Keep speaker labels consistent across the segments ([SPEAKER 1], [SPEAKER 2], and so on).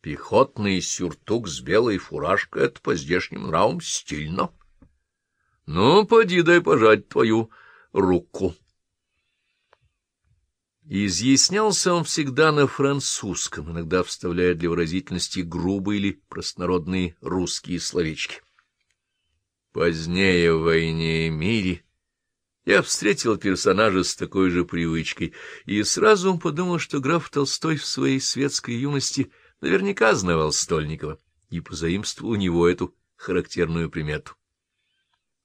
[SPEAKER 1] Пехотный сюртук с белой фуражкой — это по здешним нравам стильно. Ну, поди дай пожать твою руку. Изъяснялся он всегда на французском, иногда вставляя для выразительности грубые или простонародные русские словечки. Позднее в «Войне и мире» я встретил персонажа с такой же привычкой и сразу подумал, что граф Толстой в своей светской юности наверняка знавал Стольникова и позаимствовал у него эту характерную примету.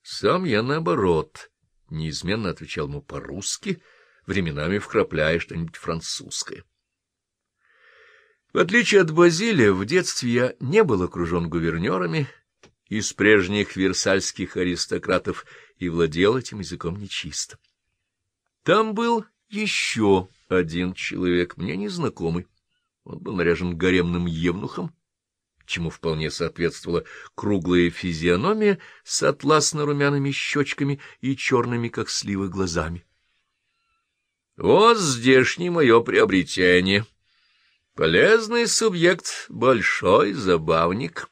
[SPEAKER 1] Сам я, наоборот, неизменно отвечал ему по-русски, временами вкрапляя что-нибудь французское. В отличие от Базилия, в детстве я не был окружен гувернерами из прежних версальских аристократов и владел этим языком нечисто. Там был еще один человек, мне незнакомый. Он был наряжен гаремным евнухом, чему вполне соответствовала круглая физиономия с атласно-румяными щечками и черными, как сливы, глазами. Вот здешнее мое приобретение. Полезный субъект, большой забавник.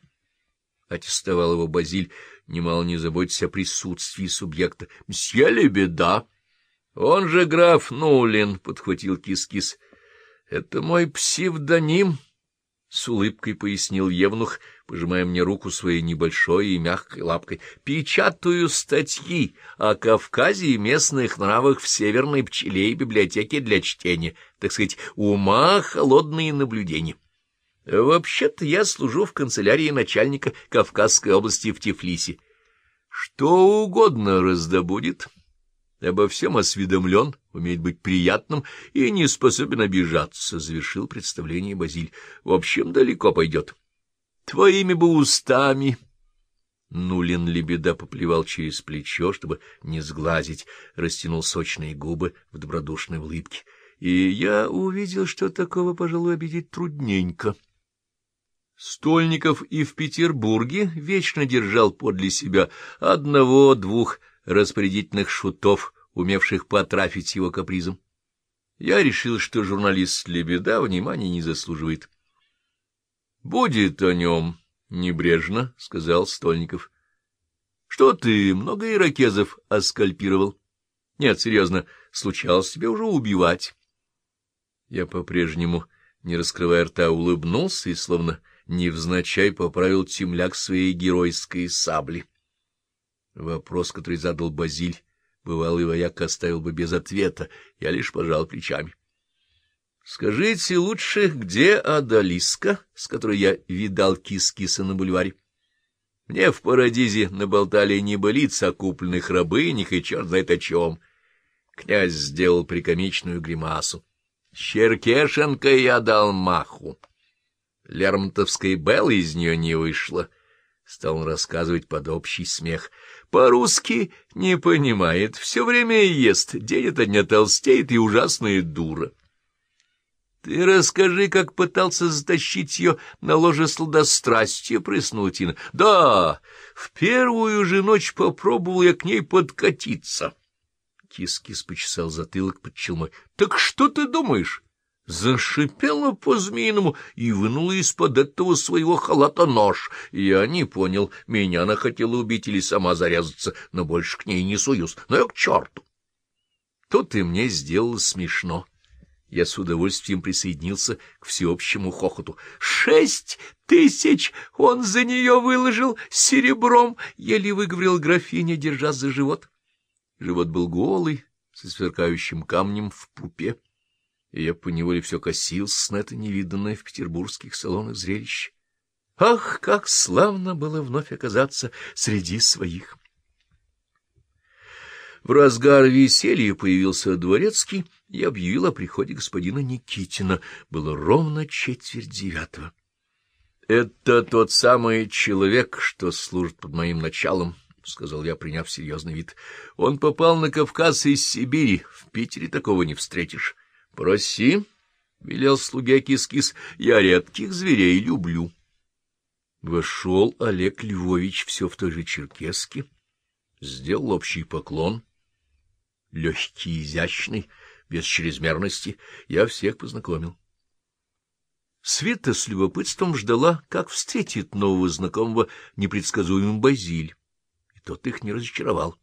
[SPEAKER 1] Аттестовал его Базиль, немало не заботясь о присутствии субъекта. Мсье Лебеда. Он же граф Нулин, — подхватил кис-кис. Это мой псевдоним, — с улыбкой пояснил Евнух, пожимая мне руку своей небольшой и мягкой лапкой. — Печатаю статьи о Кавказе и местных нравах в Северной пчеле и библиотеке для чтения, так сказать, ума холодные наблюдения. Вообще-то я служу в канцелярии начальника Кавказской области в Тифлисе. Что угодно раздобудет. Обо всем осведомлен, умеет быть приятным и не способен обижаться, — завершил представление Базиль. В общем, далеко пойдет. Твоими бы устами... Нулин лебеда поплевал через плечо, чтобы не сглазить, растянул сочные губы в добродушной улыбке. И я увидел, что такого, пожалуй, обидеть трудненько. Стольников и в Петербурге вечно держал подле себя одного-двух распорядительных шутов, умевших потрафить его капризом. Я решил, что журналист Лебеда внимания не заслуживает. — Будет о нем небрежно, — сказал Стольников. — Что ты, много иракезов оскальпировал? — Нет, серьезно, случалось тебе уже убивать. Я по-прежнему, не раскрывая рта, улыбнулся и, словно невзначай, поправил темляк своей геройской сабли. Вопрос, который задал Базиль, бывалый вояк оставил бы без ответа, я лишь пожал плечами. — Скажите лучше, где Адалиска, с которой я видал кис-киса на бульваре? Мне в Парадизе наболтали небылиц о купленных рабынях и черт знает о чем. Князь сделал прикомичную гримасу. Черкешенко я дал маху. Лермонтовской Беллы из нее не вышло. Стал он рассказывать под общий смех. По-русски не понимает, все время ест, день ото дня толстеет и ужасная дура. Ты расскажи, как пытался затащить ее на ложе сладострастия, прыснула Тина. Да, в первую же ночь попробовал я к ней подкатиться. Кис-кис почесал затылок под челмой. Так что ты думаешь? Зашипела по-змеиному и вынула из-под этого своего халата нож. Я не понял, меня она хотела убить или сама зарезаться, но больше к ней не суюсь. Но я к черту. Тут и мне сделало смешно. Я с удовольствием присоединился к всеобщему хохоту. «Шесть тысяч он за нее выложил серебром!» — еле выговорил графиня, держа за живот. Живот был голый, со сверкающим камнем в пупе, и я поневоле все косился на это невиданное в петербургских салонах зрелище. Ах, как славно было вновь оказаться среди своих! В разгар веселья появился дворецкий и объявил о приходе господина Никитина. Было ровно четверть девятого. — Это тот самый человек, что служит под моим началом, — сказал я, приняв серьезный вид. — Он попал на Кавказ из Сибири. В Питере такого не встретишь. — Проси, — велел слуге кис-кис, — я редких зверей люблю. Вошел Олег Львович все в той же черкеске, сделал общий поклон — легкий, изящный, без чрезмерности, я всех познакомил. Света с любопытством ждала, как встретит нового знакомого непредсказуемый Базиль, и тот их не разочаровал.